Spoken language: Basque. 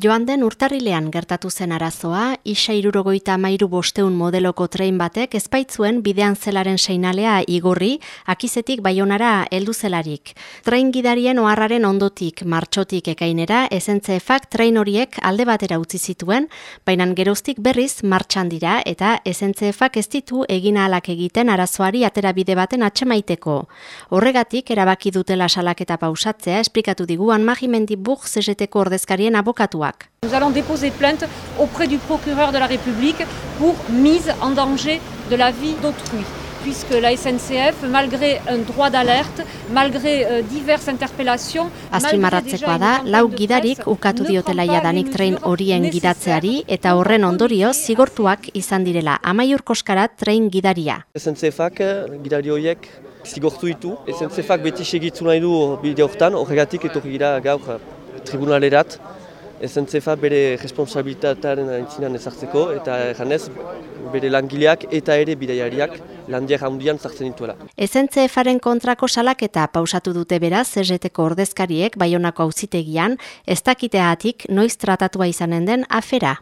Joan den urtarrilean gertatu zen arazoa, isa irurogoita mairu bosteun modeloko trein batek ezpaitzuen bidean zelaren seinalea igorri, akizetik baionara heldu zelarik. Trein gidarien oharraren ondotik, martxotik ekainera, esentzefak trein horiek alde batera utzi zituen, baina geroztik berriz martxan dira eta esentzefak ez ditu egin alak egiten arazoari atera bide baten atxemaiteko. Horregatik, erabaki dutela salaketa pausatzea, esplikatu diguan magimendi bug zezeteko ordezkarien abokatu Nous allons déposer plainte auprès du procureur de la République pour mise en danger de la vie d'autrui puisque la SNCF, malgré un droit d'alerte, malgré euh, diverses interpellations... Azpimarratzekoa da, lau gidarik ukatu diotela jadanik tren horien gidatzeari eta horren ondorio zigortuak izan direla amaiur koskara tren gidaria. SNCFak gidari horiek zigortu ditu. SNCFak beti segitzu nahi du bide horretan, horregatik etorri gira gaur tribunalerat SNCFa bere responsabilitatearen aintzinan ezartzeko eta janez bere langileak eta ere bidaiariak landiak handian zartzen dituela. SNCFaren kontrako salaketa pausatu dute beraz ZZTko ordezkariek baionako auzitegian ez dakiteatik noiz tratatua izanen den afera.